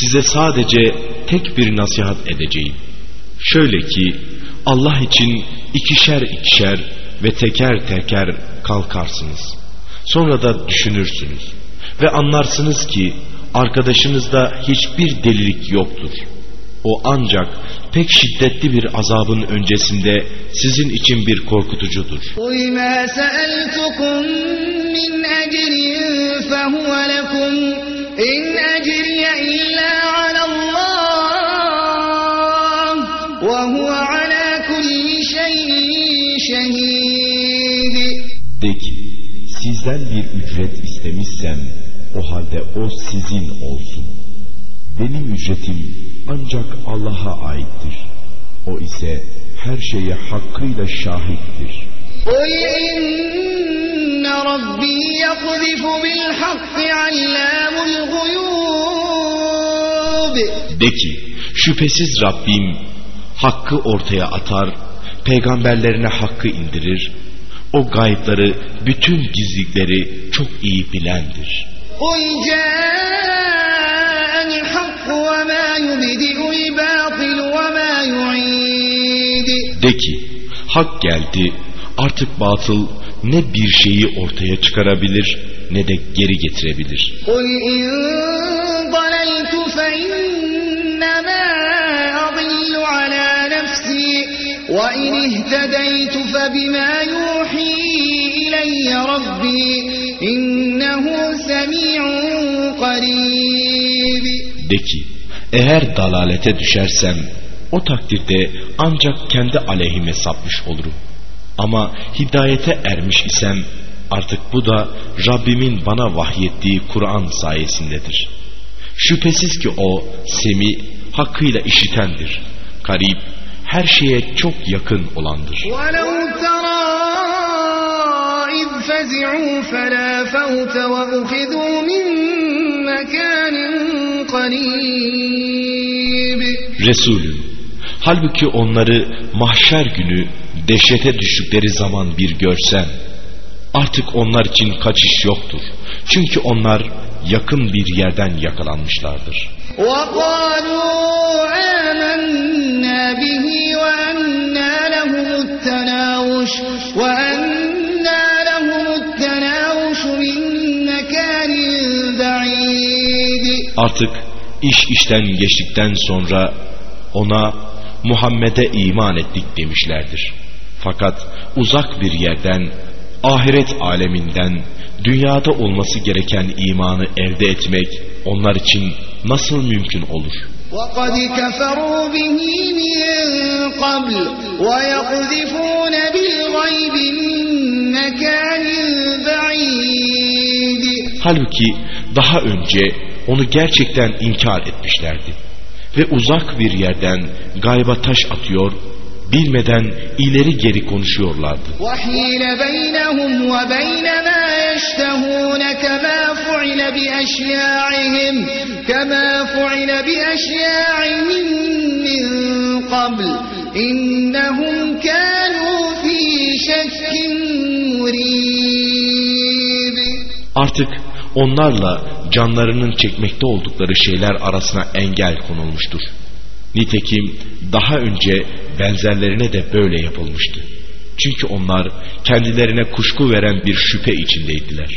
size sadece tek bir nasihat edeceğim. Şöyle ki Allah için ikişer ikişer ve teker teker kalkarsınız. Sonra da düşünürsünüz ve anlarsınız ki arkadaşınızda hiçbir delilik yoktur. O ancak pek şiddetli bir azabın öncesinde sizin için bir korkutucudur. شهيد De ki sizden bir ücret istemişsem o halde o sizin olsun. Benim ücretim ancak Allah'a aittir. O ise her şeye hakkıyla şahittir. قل إن ربي يقذف بالحق علام الغيوب De ki şüphesiz Rabbim hakkı ortaya atar, peygamberlerine hakkı indirir. O gayipleri, bütün gizlikleri çok iyi bilendir. قل جاء الحق وما يبدئ الباطل وما يعيد De ki hak geldi artık batıl ne bir şeyi ortaya çıkarabilir ne de geri getirebilir. قل إن ضللت فإنما وإن اهتديت فبما يوحي إلي ربي إنه سميع قريب De ki eğer dalalete düşersem o takdirde ancak kendi aleyhime sapmış olurum. Ama hidayete ermiş isem artık bu da Rabbimin bana vahyettiği Kur'an sayesindedir. Şüphesiz ki o semi hakkıyla işitendir. Karib her şeye çok yakın olandır. ولو ترى إذ فزعوا فلا فوت وأخذوا من مكان قريب Resulüm halbuki onları mahşer günü dehşete düştükleri zaman bir görsen artık onlar için kaçış yoktur. Çünkü onlar yakın bir yerden yakalanmışlardır. وقالوا آمنا به وأنا لهم التناوش من مكان بعيد Artık iş işten geçtikten sonra ona Muhammed'e iman ettik demişlerdir. Fakat uzak bir yerden, ahiret aleminden, dünyada olması gereken imanı elde etmek onlar için nasıl mümkün olur? وقد كفروا به من قبل ويقذفون بالغيب من مكان بعيد Halbuki daha önce onu gerçekten inkar etmişlerdi. Ve uzak bir yerden gayba taş atıyor, bilmeden ileri geri konuşuyorlardı. وحيل بينهم وبين ما يشتهون كما فعل بأشياعهم كما فعل بأشياعهم من قبل إنهم كانوا في شك مريب Artık onlarla canlarının çekmekte oldukları şeyler arasına engel konulmuştur. Nitekim daha önce benzerlerine de böyle yapılmıştı. Çünkü onlar kendilerine kuşku veren bir şüphe içindeydiler.